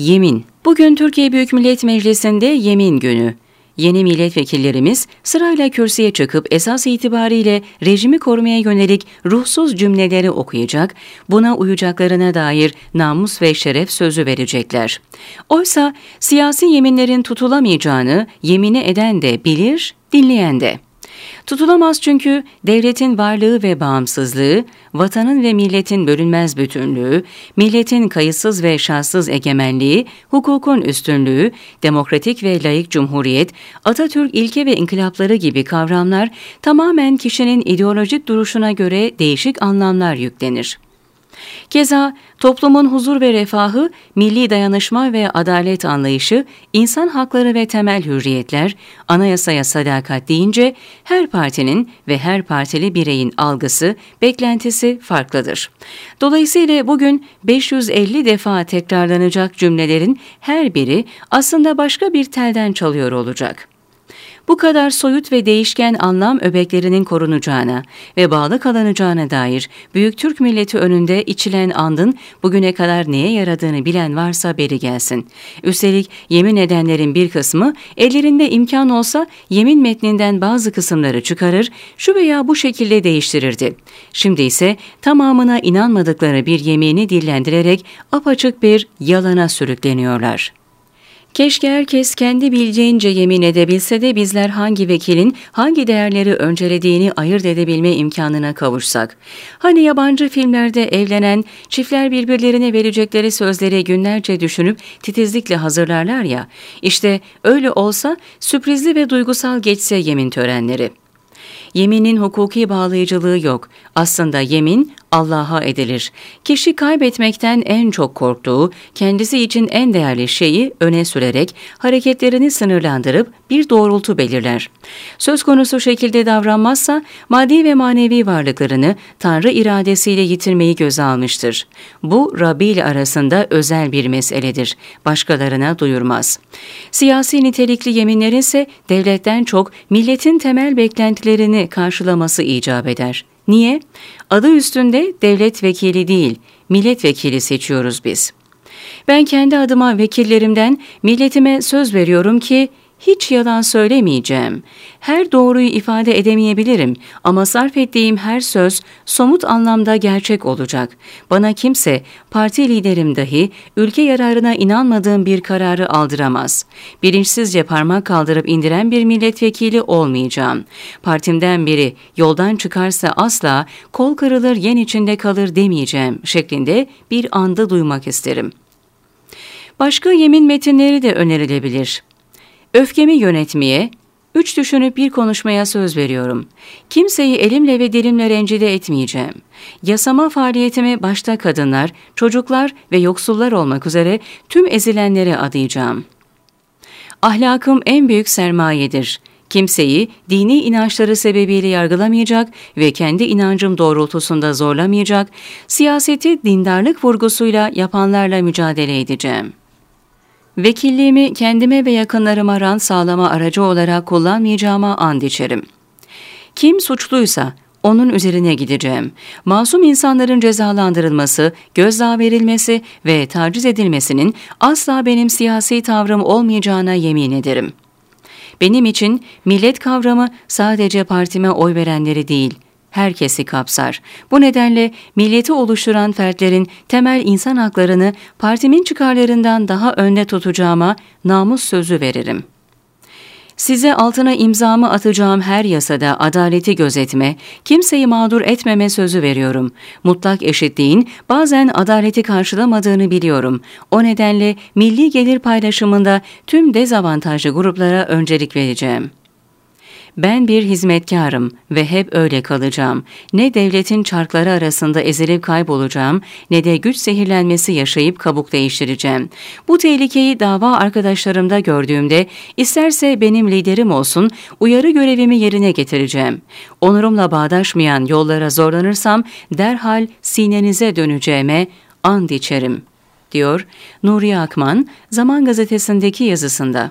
Yemin. Bugün Türkiye Büyük Millet Meclisi'nde yemin günü. Yeni milletvekillerimiz sırayla kürsüye çıkıp esas itibariyle rejimi korumaya yönelik ruhsuz cümleleri okuyacak, buna uyacaklarına dair namus ve şeref sözü verecekler. Oysa siyasi yeminlerin tutulamayacağını yemini eden de bilir, dinleyen de. Tutulamaz çünkü devletin varlığı ve bağımsızlığı, vatanın ve milletin bölünmez bütünlüğü, milletin kayıtsız ve şartsız egemenliği, hukukun üstünlüğü, demokratik ve layık cumhuriyet, Atatürk ilke ve inkılapları gibi kavramlar tamamen kişinin ideolojik duruşuna göre değişik anlamlar yüklenir. Keza toplumun huzur ve refahı, milli dayanışma ve adalet anlayışı, insan hakları ve temel hürriyetler, anayasaya sadakat deyince her partinin ve her partili bireyin algısı, beklentisi farklıdır. Dolayısıyla bugün 550 defa tekrarlanacak cümlelerin her biri aslında başka bir telden çalıyor olacak. Bu kadar soyut ve değişken anlam öbeklerinin korunacağına ve bağlı kalınacağına dair büyük Türk milleti önünde içilen andın bugüne kadar neye yaradığını bilen varsa beri gelsin. Üstelik yemin edenlerin bir kısmı ellerinde imkan olsa yemin metninden bazı kısımları çıkarır, şu veya bu şekilde değiştirirdi. Şimdi ise tamamına inanmadıkları bir yemini dillendirerek apaçık bir yalana sürükleniyorlar. Keşke herkes kendi bileceğince yemin edebilse de bizler hangi vekilin hangi değerleri öncelediğini ayırt edebilme imkanına kavuşsak. Hani yabancı filmlerde evlenen çiftler birbirlerine verecekleri sözleri günlerce düşünüp titizlikle hazırlarlar ya, işte öyle olsa sürprizli ve duygusal geçse yemin törenleri. Yeminin hukuki bağlayıcılığı yok. Aslında yemin Allah'a edilir. Kişi kaybetmekten en çok korktuğu, kendisi için en değerli şeyi öne sürerek hareketlerini sınırlandırıp bir doğrultu belirler. Söz konusu şekilde davranmazsa maddi ve manevi varlıklarını Tanrı iradesiyle yitirmeyi göze almıştır. Bu Rabbi ile arasında özel bir meseledir. Başkalarına duyurmaz. Siyasi nitelikli yeminlerin ise devletten çok milletin temel beklentilerini karşılaması icap eder. Niye? Adı üstünde devlet vekili değil, milletvekili seçiyoruz biz. Ben kendi adıma vekillerimden milletime söz veriyorum ki hiç yalan söylemeyeceğim. Her doğruyu ifade edemeyebilirim ama sarf ettiğim her söz somut anlamda gerçek olacak. Bana kimse, parti liderim dahi ülke yararına inanmadığım bir kararı aldıramaz. Bilinçsizce parmak kaldırıp indiren bir milletvekili olmayacağım. Partimden biri yoldan çıkarsa asla kol kırılır yen içinde kalır demeyeceğim şeklinde bir anda duymak isterim. Başka yemin metinleri de önerilebilir. Öfkemi yönetmeye, üç düşünüp bir konuşmaya söz veriyorum. Kimseyi elimle ve dilimle rencide etmeyeceğim. Yasama faaliyetimi başta kadınlar, çocuklar ve yoksullar olmak üzere tüm ezilenlere adayacağım. Ahlakım en büyük sermayedir. Kimseyi dini inançları sebebiyle yargılamayacak ve kendi inancım doğrultusunda zorlamayacak, siyaseti dindarlık vurgusuyla yapanlarla mücadele edeceğim.'' Vekilliğimi kendime ve yakınlarıma rant sağlama aracı olarak kullanmayacağıma and içerim. Kim suçluysa onun üzerine gideceğim. Masum insanların cezalandırılması, gözdağı verilmesi ve taciz edilmesinin asla benim siyasi tavrım olmayacağına yemin ederim. Benim için millet kavramı sadece partime oy verenleri değil, herkesi kapsar. Bu nedenle milleti oluşturan fertlerin temel insan haklarını partimin çıkarlarından daha önde tutacağıma namus sözü veririm. Size altına imzamı atacağım her yasada adaleti gözetme, kimseyi mağdur etmeme sözü veriyorum. Mutlak eşitliğin bazen adaleti karşılamadığını biliyorum. O nedenle milli gelir paylaşımında tüm dezavantajlı gruplara öncelik vereceğim.'' Ben bir hizmetkarım ve hep öyle kalacağım. Ne devletin çarkları arasında ezilip kaybolacağım ne de güç zehirlenmesi yaşayıp kabuk değiştireceğim. Bu tehlikeyi dava arkadaşlarımda gördüğümde isterse benim liderim olsun uyarı görevimi yerine getireceğim. Onurumla bağdaşmayan yollara zorlanırsam derhal sinenize döneceğime and içerim, diyor Nuriye Akman Zaman Gazetesi'ndeki yazısında.